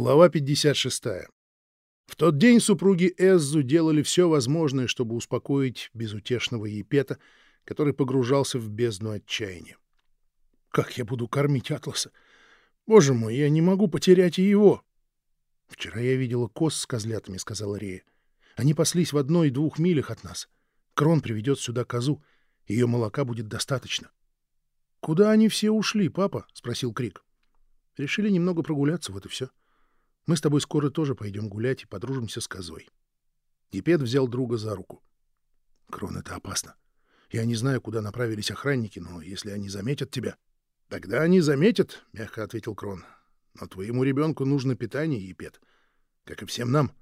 Глава 56. В тот день супруги Эззу делали все возможное, чтобы успокоить безутешного Епета, который погружался в бездну отчаяния. «Как я буду кормить Атласа? Боже мой, я не могу потерять и его!» «Вчера я видела коз с козлятами», — сказала Рея. «Они паслись в одной-двух милях от нас. Крон приведет сюда козу. Ее молока будет достаточно». «Куда они все ушли, папа?» — спросил Крик. «Решили немного прогуляться, вот и все. Мы с тобой скоро тоже пойдем гулять и подружимся с козой». Епет взял друга за руку. «Крон, это опасно. Я не знаю, куда направились охранники, но если они заметят тебя...» «Тогда они заметят», — мягко ответил Крон. «Но твоему ребенку нужно питание, Епет, как и всем нам.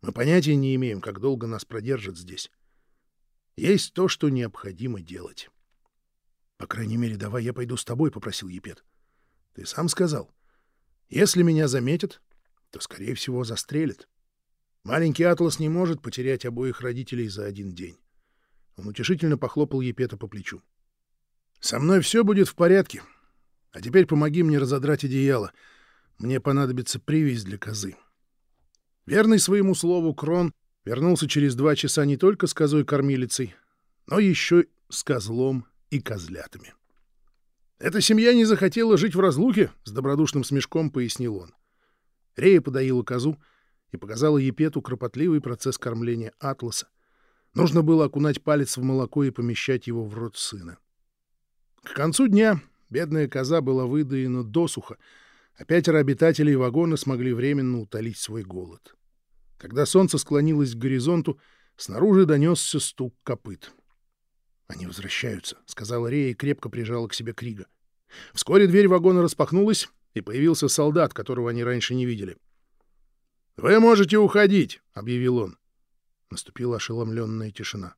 Мы понятия не имеем, как долго нас продержат здесь. Есть то, что необходимо делать». «По крайней мере, давай я пойду с тобой», — попросил Епет. «Ты сам сказал. Если меня заметят, то, скорее всего, застрелят. Маленький Атлас не может потерять обоих родителей за один день». Он утешительно похлопал Епета по плечу. «Со мной все будет в порядке. А теперь помоги мне разодрать одеяло. Мне понадобится привязь для козы». Верный своему слову Крон вернулся через два часа не только с козой-кормилицей, но еще с козлом и козлятами. «Эта семья не захотела жить в разлуке», — с добродушным смешком пояснил он. Рея подоила козу и показала Епету кропотливый процесс кормления атласа. Нужно было окунать палец в молоко и помещать его в рот сына. К концу дня бедная коза была выдаена досуха, а пятеро обитателей вагона смогли временно утолить свой голод. Когда солнце склонилось к горизонту, снаружи донесся стук копыт — «Они возвращаются», — сказала Рея и крепко прижала к себе Крига. Вскоре дверь вагона распахнулась, и появился солдат, которого они раньше не видели. «Вы можете уходить», — объявил он. Наступила ошеломленная тишина.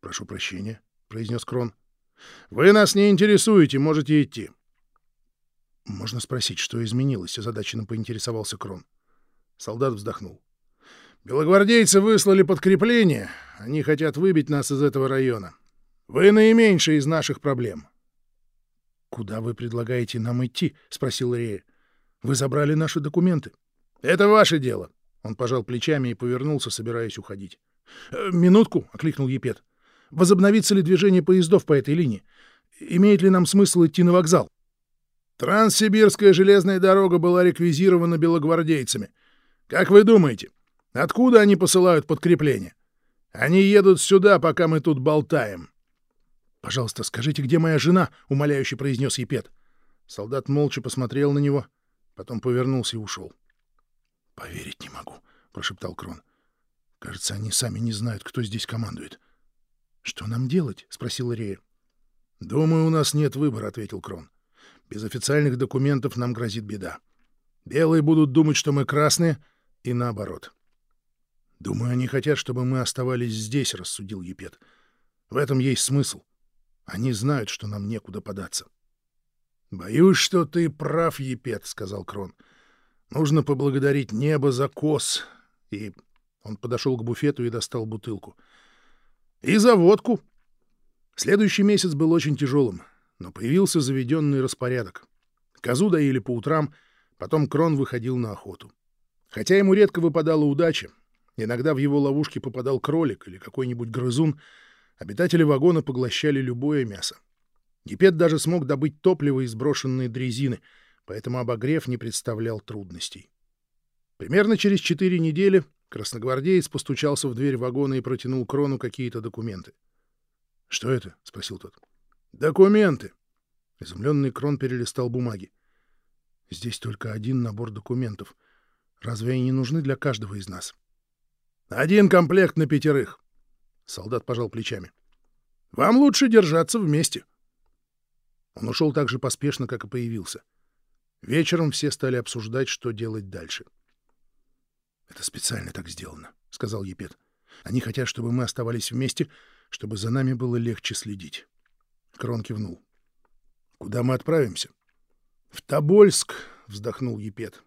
«Прошу прощения», — произнес Крон. «Вы нас не интересуете, можете идти». «Можно спросить, что изменилось?» — озадаченно поинтересовался Крон. Солдат вздохнул. «Белогвардейцы выслали подкрепление. Они хотят выбить нас из этого района. Вы наименьшие из наших проблем. — Куда вы предлагаете нам идти? — спросил Рея. — Вы забрали наши документы. — Это ваше дело. Он пожал плечами и повернулся, собираясь уходить. «Э, — Минутку, — окликнул Епет. — Возобновится ли движение поездов по этой линии? Имеет ли нам смысл идти на вокзал? Транссибирская железная дорога была реквизирована белогвардейцами. Как вы думаете, откуда они посылают подкрепление? Они едут сюда, пока мы тут болтаем. — Пожалуйста, скажите, где моя жена? — умоляюще произнес Епет. Солдат молча посмотрел на него, потом повернулся и ушел. — Поверить не могу, — прошептал Крон. — Кажется, они сами не знают, кто здесь командует. — Что нам делать? — спросила Рея. — Думаю, у нас нет выбора, — ответил Крон. — Без официальных документов нам грозит беда. Белые будут думать, что мы красные, и наоборот. «Думаю, они хотят, чтобы мы оставались здесь», — рассудил Епет. «В этом есть смысл. Они знают, что нам некуда податься». «Боюсь, что ты прав, Епет», — сказал Крон. «Нужно поблагодарить небо за кос». И он подошел к буфету и достал бутылку. «И за водку». Следующий месяц был очень тяжелым, но появился заведенный распорядок. Козу доили по утрам, потом Крон выходил на охоту. Хотя ему редко выпадала удача, Иногда в его ловушки попадал кролик или какой-нибудь грызун. Обитатели вагона поглощали любое мясо. Гипет даже смог добыть топливо из брошенной дрезины, поэтому обогрев не представлял трудностей. Примерно через четыре недели красногвардеец постучался в дверь вагона и протянул Крону какие-то документы. — Что это? — спросил тот. — Документы. Изумленный Крон перелистал бумаги. — Здесь только один набор документов. Разве они не нужны для каждого из нас? — один комплект на пятерых. Солдат пожал плечами. Вам лучше держаться вместе. Он ушел так же поспешно, как и появился. Вечером все стали обсуждать, что делать дальше. «Это специально так сделано», — сказал Епет. «Они хотят, чтобы мы оставались вместе, чтобы за нами было легче следить». Крон кивнул. «Куда мы отправимся?» «В Тобольск», — вздохнул Епет.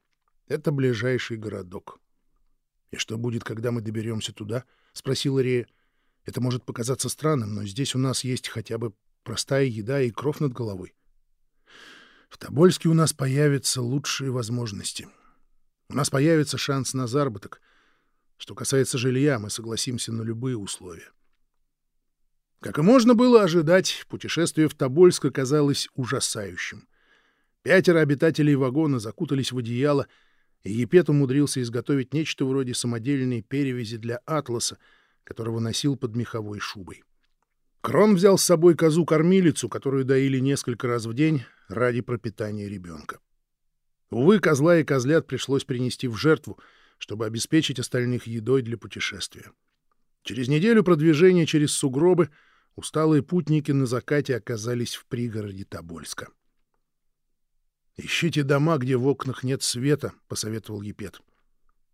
«Это ближайший городок». «И что будет, когда мы доберемся туда?» — спросила Рея. «Это может показаться странным, но здесь у нас есть хотя бы простая еда и кров над головой. В Тобольске у нас появятся лучшие возможности. У нас появится шанс на заработок. Что касается жилья, мы согласимся на любые условия. Как и можно было ожидать, путешествие в Тобольск оказалось ужасающим. Пятеро обитателей вагона закутались в одеяло, и Епет умудрился изготовить нечто вроде самодельной перевязи для атласа, которого носил под меховой шубой. Крон взял с собой козу-кормилицу, которую доили несколько раз в день ради пропитания ребенка. Увы, козла и козлят пришлось принести в жертву, чтобы обеспечить остальных едой для путешествия. Через неделю продвижения через сугробы — усталые путники на закате оказались в пригороде Тобольска. «Ищите дома, где в окнах нет света», — посоветовал Епет.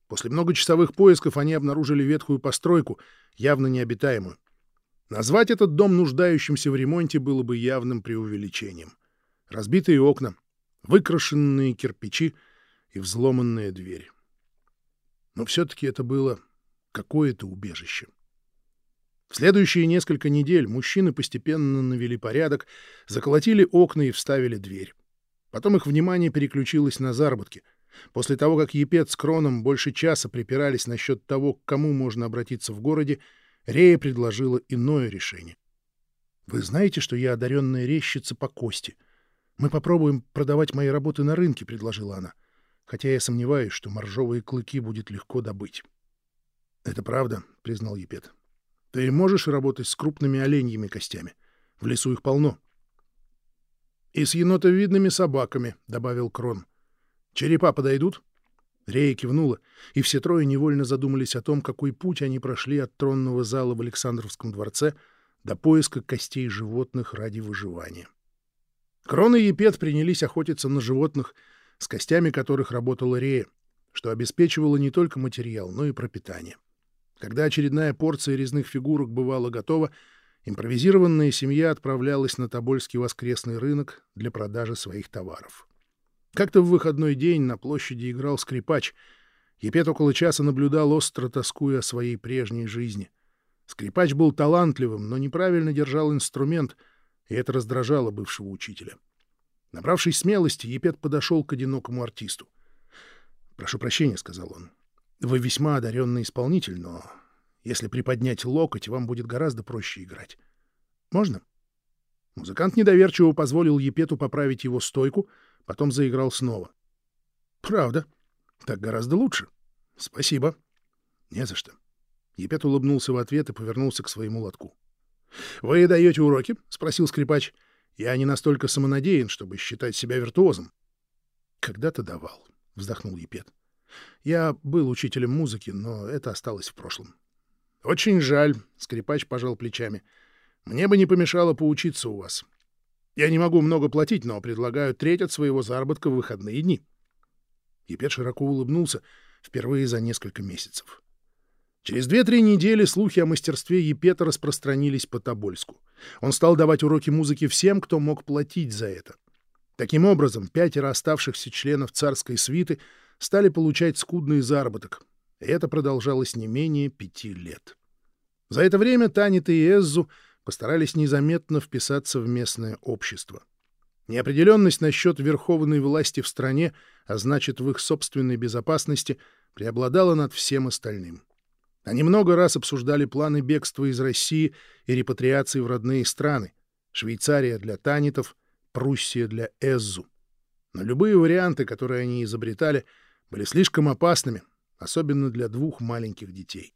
После многочасовых поисков они обнаружили ветхую постройку, явно необитаемую. Назвать этот дом нуждающимся в ремонте было бы явным преувеличением. Разбитые окна, выкрашенные кирпичи и взломанная дверь. Но все-таки это было какое-то убежище. В следующие несколько недель мужчины постепенно навели порядок, заколотили окна и вставили дверь. Потом их внимание переключилось на заработки. После того, как Епет с Кроном больше часа припирались насчет того, к кому можно обратиться в городе, Рея предложила иное решение. «Вы знаете, что я одаренная резчица по кости? Мы попробуем продавать мои работы на рынке», — предложила она. «Хотя я сомневаюсь, что моржовые клыки будет легко добыть». «Это правда», — признал Епет. Ты можешь работать с крупными оленьими костями. В лесу их полно. — И с енотовидными собаками, — добавил Крон. — Черепа подойдут? Рея кивнула, и все трое невольно задумались о том, какой путь они прошли от тронного зала в Александровском дворце до поиска костей животных ради выживания. Крон и Епет принялись охотиться на животных, с костями которых работала Рея, что обеспечивало не только материал, но и пропитание. Когда очередная порция резных фигурок бывала готова, импровизированная семья отправлялась на Тобольский воскресный рынок для продажи своих товаров. Как-то в выходной день на площади играл скрипач. Епет около часа наблюдал, остро тоскуя о своей прежней жизни. Скрипач был талантливым, но неправильно держал инструмент, и это раздражало бывшего учителя. Набравшись смелости, Епет подошел к одинокому артисту. «Прошу прощения», — сказал он. Вы весьма одаренный исполнитель, но если приподнять локоть, вам будет гораздо проще играть. Можно? Музыкант недоверчиво позволил Епету поправить его стойку, потом заиграл снова. Правда. Так гораздо лучше. Спасибо. Не за что. Епет улыбнулся в ответ и повернулся к своему лотку. — Вы даете уроки? — спросил скрипач. — Я не настолько самонадеян, чтобы считать себя виртуозом. — Когда-то давал, — вздохнул Епет. Я был учителем музыки, но это осталось в прошлом. — Очень жаль, — скрипач пожал плечами. — Мне бы не помешало поучиться у вас. Я не могу много платить, но предлагаю треть от своего заработка в выходные дни. Епет широко улыбнулся впервые за несколько месяцев. Через две-три недели слухи о мастерстве Епета распространились по Тобольску. Он стал давать уроки музыки всем, кто мог платить за это. Таким образом, пятеро оставшихся членов царской свиты — стали получать скудный заработок, и это продолжалось не менее пяти лет. За это время Танит и Эззу постарались незаметно вписаться в местное общество. Неопределенность насчет верховной власти в стране, а значит в их собственной безопасности, преобладала над всем остальным. Они много раз обсуждали планы бегства из России и репатриации в родные страны. Швейцария для танитов, Пруссия для Эззу. Но любые варианты, которые они изобретали, были слишком опасными, особенно для двух маленьких детей.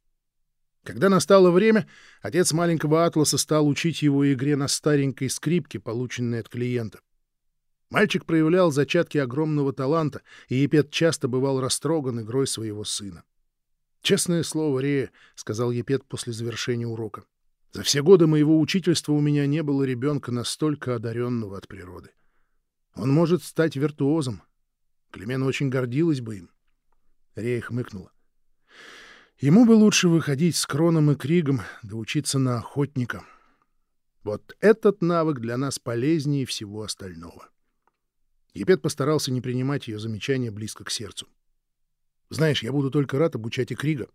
Когда настало время, отец маленького Атласа стал учить его игре на старенькой скрипке, полученной от клиента. Мальчик проявлял зачатки огромного таланта, и Епет часто бывал растроган игрой своего сына. «Честное слово, Рея», — сказал Епет после завершения урока, — «за все годы моего учительства у меня не было ребенка настолько одаренного от природы. Он может стать виртуозом, Клемена очень гордилась бы им. Рея хмыкнула. Ему бы лучше выходить с Кроном и Кригом, да учиться на охотника. Вот этот навык для нас полезнее всего остального. Епет постарался не принимать ее замечания близко к сердцу. Знаешь, я буду только рад обучать и Крига.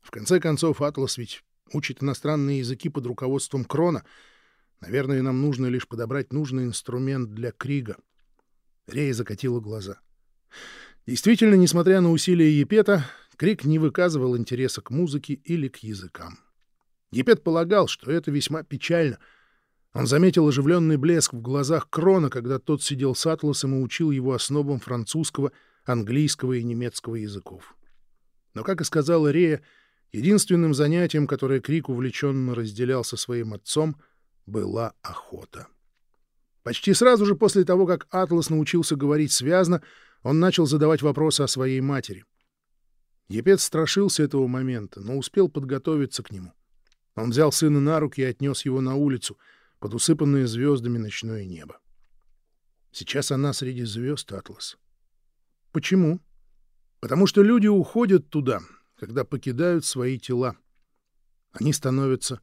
В конце концов, Атлас ведь учит иностранные языки под руководством Крона. Наверное, нам нужно лишь подобрать нужный инструмент для Крига. Рея закатила глаза. Действительно, несмотря на усилия Епета, Крик не выказывал интереса к музыке или к языкам. Епет полагал, что это весьма печально. Он заметил оживленный блеск в глазах Крона, когда тот сидел с Атласом и учил его основам французского, английского и немецкого языков. Но, как и сказала Рея, единственным занятием, которое Крик увлеченно разделял со своим отцом, была охота. Почти сразу же после того, как Атлас научился говорить связно, он начал задавать вопросы о своей матери. Епец страшился этого момента, но успел подготовиться к нему. Он взял сына на руки и отнес его на улицу, под усыпанное звездами ночное небо. Сейчас она среди звезд, Атлас. Почему? Потому что люди уходят туда, когда покидают свои тела. Они становятся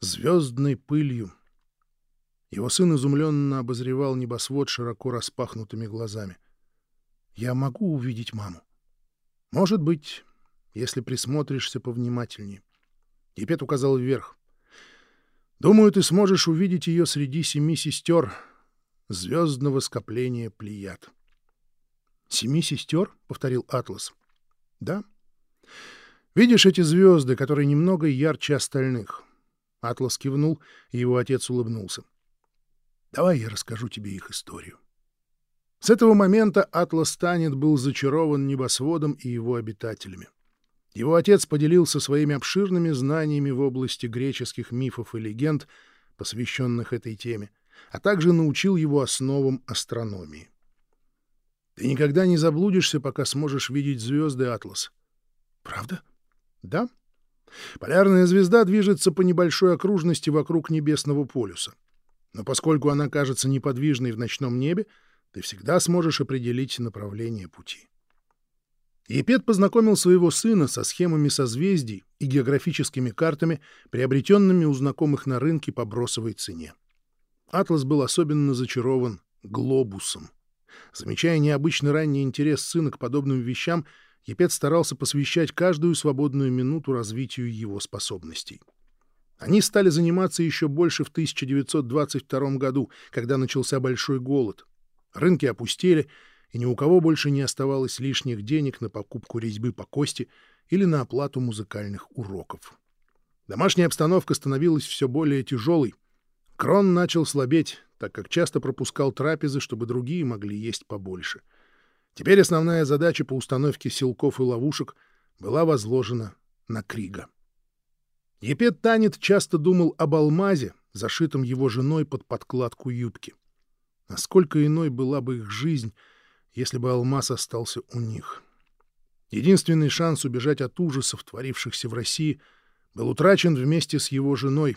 звездной пылью. Его сын изумленно обозревал небосвод широко распахнутыми глазами. Я могу увидеть маму? Может быть, если присмотришься повнимательнее. Епет указал вверх. Думаю, ты сможешь увидеть ее среди семи сестер звездного скопления Плеяд. «Семи сестер?» — повторил Атлас. «Да. Видишь эти звезды, которые немного ярче остальных?» Атлас кивнул, и его отец улыбнулся. «Давай я расскажу тебе их историю». С этого момента Атлас Танет был зачарован небосводом и его обитателями. Его отец поделился своими обширными знаниями в области греческих мифов и легенд, посвященных этой теме, а также научил его основам астрономии. Ты никогда не заблудишься, пока сможешь видеть звезды Атлас. Правда? Да. Полярная звезда движется по небольшой окружности вокруг небесного полюса. Но поскольку она кажется неподвижной в ночном небе, ты всегда сможешь определить направление пути. Епет познакомил своего сына со схемами созвездий и географическими картами, приобретенными у знакомых на рынке по бросовой цене. Атлас был особенно зачарован глобусом. Замечая необычный ранний интерес сына к подобным вещам, Епет старался посвящать каждую свободную минуту развитию его способностей. Они стали заниматься еще больше в 1922 году, когда начался большой голод. Рынки опустели, и ни у кого больше не оставалось лишних денег на покупку резьбы по кости или на оплату музыкальных уроков. Домашняя обстановка становилась все более тяжелой. Крон начал слабеть, так как часто пропускал трапезы, чтобы другие могли есть побольше. Теперь основная задача по установке силков и ловушек была возложена на Крига. Епет Танет часто думал об алмазе, зашитом его женой под подкладку юбки. Насколько иной была бы их жизнь, если бы алмаз остался у них. Единственный шанс убежать от ужасов, творившихся в России, был утрачен вместе с его женой,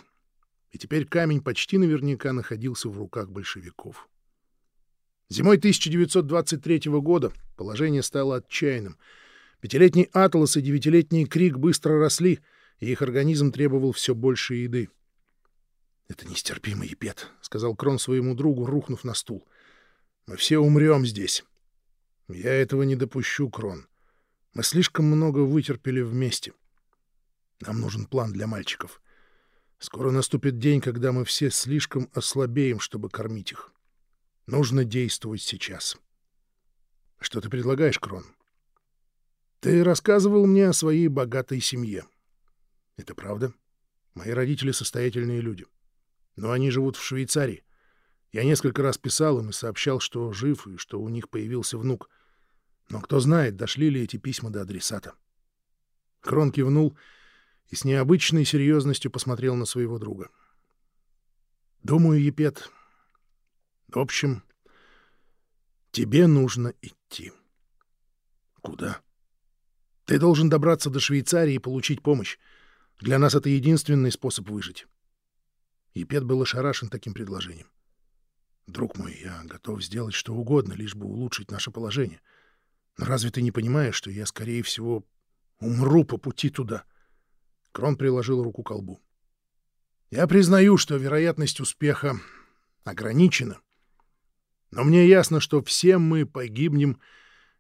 и теперь камень почти наверняка находился в руках большевиков. Зимой 1923 года положение стало отчаянным. Пятилетний Атлас и девятилетний Крик быстро росли, и их организм требовал все больше еды. «Это нестерпимый епет», — сказал Крон своему другу, рухнув на стул. «Мы все умрем здесь». «Я этого не допущу, Крон. Мы слишком много вытерпели вместе. Нам нужен план для мальчиков. Скоро наступит день, когда мы все слишком ослабеем, чтобы кормить их. Нужно действовать сейчас». «Что ты предлагаешь, Крон?» «Ты рассказывал мне о своей богатой семье. Это правда? Мои родители состоятельные люди». Но они живут в Швейцарии. Я несколько раз писал им и сообщал, что жив и что у них появился внук. Но кто знает, дошли ли эти письма до адресата. Крон кивнул и с необычной серьезностью посмотрел на своего друга. «Думаю, Епет, в общем, тебе нужно идти». «Куда?» «Ты должен добраться до Швейцарии и получить помощь. Для нас это единственный способ выжить». И Пет был ошарашен таким предложением. «Друг мой, я готов сделать что угодно, лишь бы улучшить наше положение. Но разве ты не понимаешь, что я, скорее всего, умру по пути туда?» Крон приложил руку к колбу. «Я признаю, что вероятность успеха ограничена. Но мне ясно, что все мы погибнем,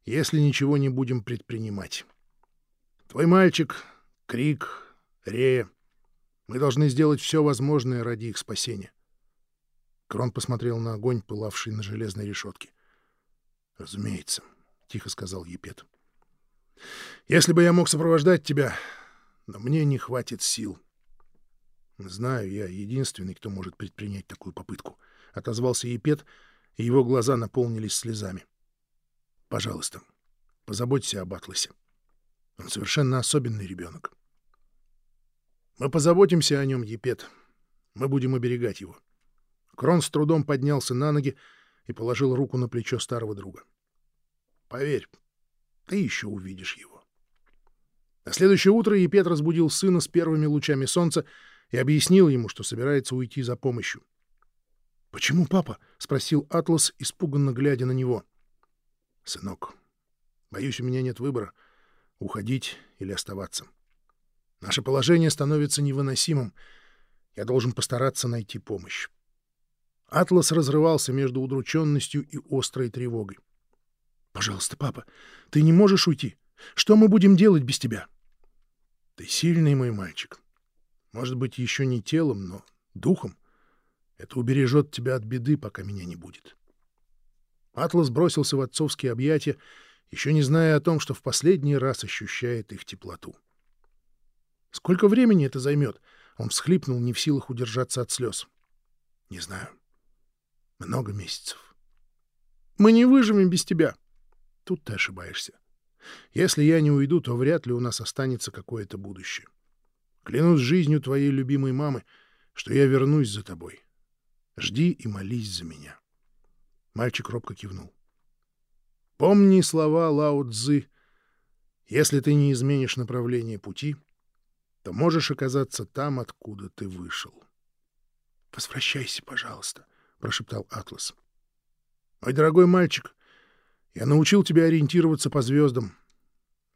если ничего не будем предпринимать. Твой мальчик, Крик, Рея — мы должны сделать все возможное ради их спасения. Крон посмотрел на огонь, пылавший на железной решетке. Разумеется. тихо сказал Епет. Если бы я мог сопровождать тебя, но мне не хватит сил. Знаю, я единственный, кто может предпринять такую попытку, отозвался Епет, и его глаза наполнились слезами. Пожалуйста, позаботься об Атласе. Он совершенно особенный ребенок. Мы позаботимся о нем, Епет. Мы будем оберегать его. Крон с трудом поднялся на ноги и положил руку на плечо старого друга. Поверь, ты еще увидишь его. На следующее утро Епет разбудил сына с первыми лучами солнца и объяснил ему, что собирается уйти за помощью. — Почему, папа? — спросил Атлас, испуганно глядя на него. — Сынок, боюсь, у меня нет выбора — уходить или оставаться. Наше положение становится невыносимым. Я должен постараться найти помощь. Атлас разрывался между удрученностью и острой тревогой. — Пожалуйста, папа, ты не можешь уйти. Что мы будем делать без тебя? — Ты сильный мой мальчик. Может быть, еще не телом, но духом. Это убережет тебя от беды, пока меня не будет. Атлас бросился в отцовские объятия, еще не зная о том, что в последний раз ощущает их теплоту. Сколько времени это займет? Он всхлипнул, не в силах удержаться от слез. Не знаю. Много месяцев. Мы не выживем без тебя. Тут ты ошибаешься. Если я не уйду, то вряд ли у нас останется какое-то будущее. Клянусь жизнью твоей любимой мамы, что я вернусь за тобой. Жди и молись за меня. Мальчик робко кивнул. Помни слова Лао Цзы. Если ты не изменишь направление пути, то можешь оказаться там, откуда ты вышел. — Возвращайся, пожалуйста, — прошептал Атлас. — Мой дорогой мальчик, я научил тебя ориентироваться по звездам.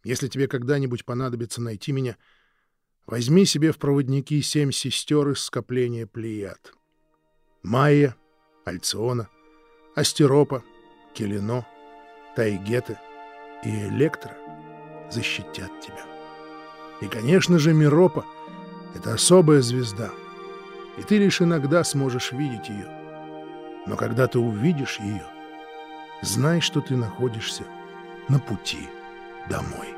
Если тебе когда-нибудь понадобится найти меня, возьми себе в проводники семь сестер из скопления Плеяд. Майя, Альциона, Астеропа, Келено, Тайгеты и Электра защитят тебя. И, конечно же, Миропа — это особая звезда, и ты лишь иногда сможешь видеть ее. Но когда ты увидишь ее, знай, что ты находишься на пути домой.